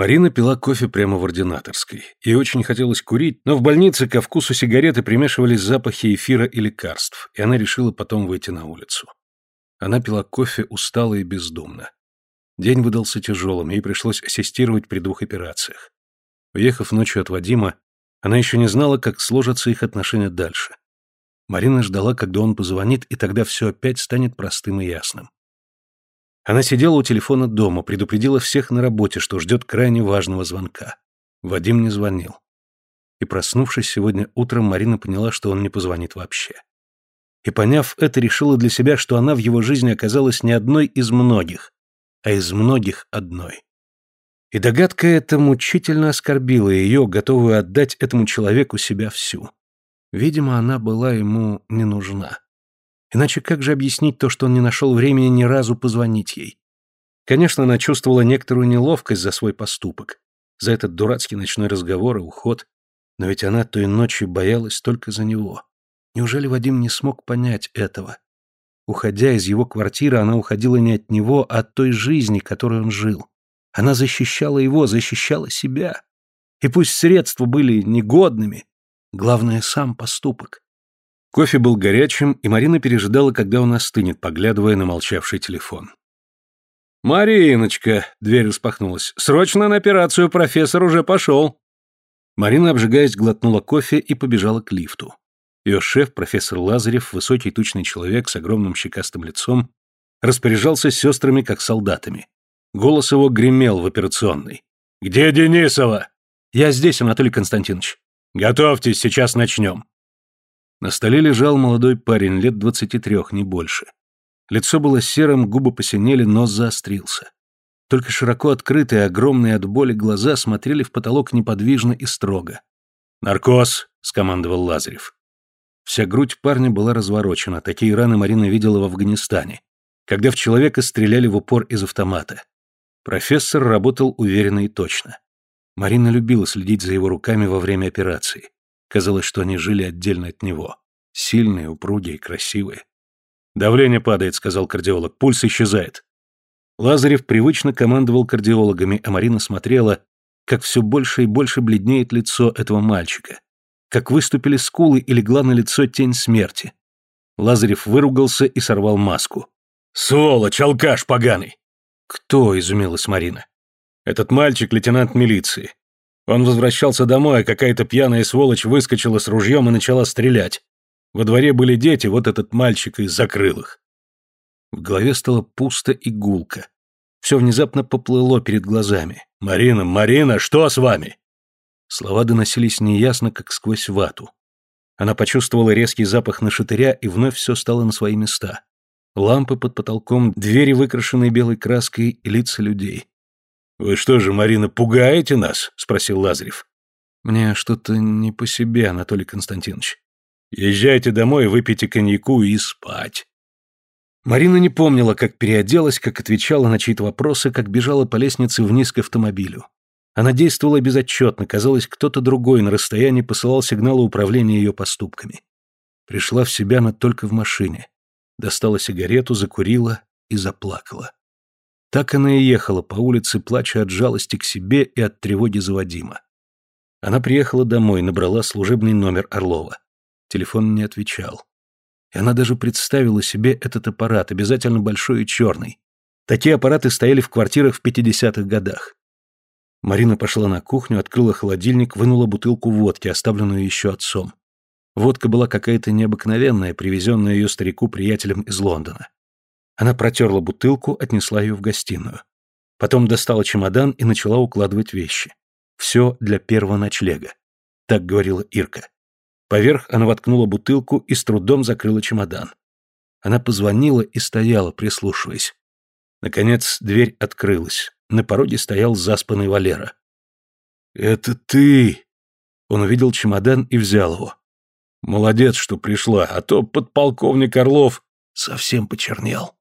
Марина пила кофе прямо в ординаторской. Ей очень хотелось курить, но в больнице ко вкусу сигареты примешивались запахи эфира и лекарств, и она решила потом выйти на улицу. Она пила кофе устало и бездумно. День выдался тяжелым, ей пришлось ассистировать при двух операциях. Уехав ночью от Вадима, она еще не знала, как сложатся их отношения дальше. Марина ждала, когда он позвонит, и тогда все опять станет простым и ясным. Она сидела у телефона дома, предупредила всех на работе, что ждет крайне важного звонка. Вадим не звонил. И проснувшись сегодня утром, Марина поняла, что он не позвонит вообще. И поняв это, решила для себя, что она в его жизни оказалась не одной из многих, а из многих одной. И догадка эта мучительно оскорбила ее, готовую отдать этому человеку себя всю. Видимо, она была ему не нужна. Иначе как же объяснить то, что он не нашел времени ни разу позвонить ей? Конечно, она чувствовала некоторую неловкость за свой поступок, за этот дурацкий ночной разговор и уход, но ведь она той ночью боялась только за него. Неужели Вадим не смог понять этого? Уходя из его квартиры, она уходила не от него, а от той жизни, которой он жил. Она защищала его, защищала себя. И пусть средства были негодными, главное — сам поступок. Кофе был горячим, и Марина пережидала, когда он остынет, поглядывая на молчавший телефон. «Мариночка!» — дверь распахнулась. «Срочно на операцию, профессор уже пошел!» Марина, обжигаясь, глотнула кофе и побежала к лифту. Ее шеф, профессор Лазарев, высокий тучный человек с огромным щекастым лицом, распоряжался сестрами, как солдатами. Голос его гремел в операционной. «Где Денисова?» «Я здесь, Анатолий Константинович». «Готовьтесь, сейчас начнем». На столе лежал молодой парень, лет двадцати трех, не больше. Лицо было серым, губы посинели, нос заострился. Только широко открытые, огромные от боли глаза смотрели в потолок неподвижно и строго. «Наркоз!» — скомандовал Лазарев. Вся грудь парня была разворочена, такие раны Марина видела в Афганистане, когда в человека стреляли в упор из автомата. Профессор работал уверенно и точно. Марина любила следить за его руками во время операции. Казалось, что они жили отдельно от него. Сильные, упругие, красивые. «Давление падает», — сказал кардиолог. «Пульс исчезает». Лазарев привычно командовал кардиологами, а Марина смотрела, как все больше и больше бледнеет лицо этого мальчика, как выступили скулы и легла на лицо тень смерти. Лазарев выругался и сорвал маску. «Сволочь, алкаш поганый!» «Кто?» — изумилась Марина. «Этот мальчик — лейтенант милиции. Он возвращался домой, а какая-то пьяная сволочь выскочила с ружьем и начала стрелять. Во дворе были дети, вот этот мальчик и закрыл их. В голове стало пусто и гулко. Все внезапно поплыло перед глазами. «Марина, Марина, что с вами?» Слова доносились неясно, как сквозь вату. Она почувствовала резкий запах нашатыря, и вновь все стало на свои места. Лампы под потолком, двери, выкрашенные белой краской, и лица людей. «Вы что же, Марина, пугаете нас?» — спросил Лазарев. «Мне что-то не по себе, Анатолий Константинович». «Езжайте домой, выпейте коньяку и спать». Марина не помнила, как переоделась, как отвечала на чьи-то вопросы, как бежала по лестнице вниз к автомобилю. Она действовала безотчетно, казалось, кто-то другой на расстоянии посылал сигналы управления ее поступками. Пришла в себя она только в машине. Достала сигарету, закурила и заплакала. Так она и ехала по улице, плача от жалости к себе и от тревоги за Вадима. Она приехала домой, набрала служебный номер Орлова. Телефон не отвечал. И она даже представила себе этот аппарат, обязательно большой и черный. Такие аппараты стояли в квартирах в 50-х годах. Марина пошла на кухню, открыла холодильник, вынула бутылку водки, оставленную еще отцом. Водка была какая-то необыкновенная, привезенная ее старику-приятелем из Лондона. Она протерла бутылку, отнесла ее в гостиную. Потом достала чемодан и начала укладывать вещи. Все для первого ночлега. Так говорила Ирка. Поверх она воткнула бутылку и с трудом закрыла чемодан. Она позвонила и стояла, прислушиваясь. Наконец дверь открылась. На пороге стоял заспанный Валера. «Это ты!» Он увидел чемодан и взял его. «Молодец, что пришла, а то подполковник Орлов совсем почернел».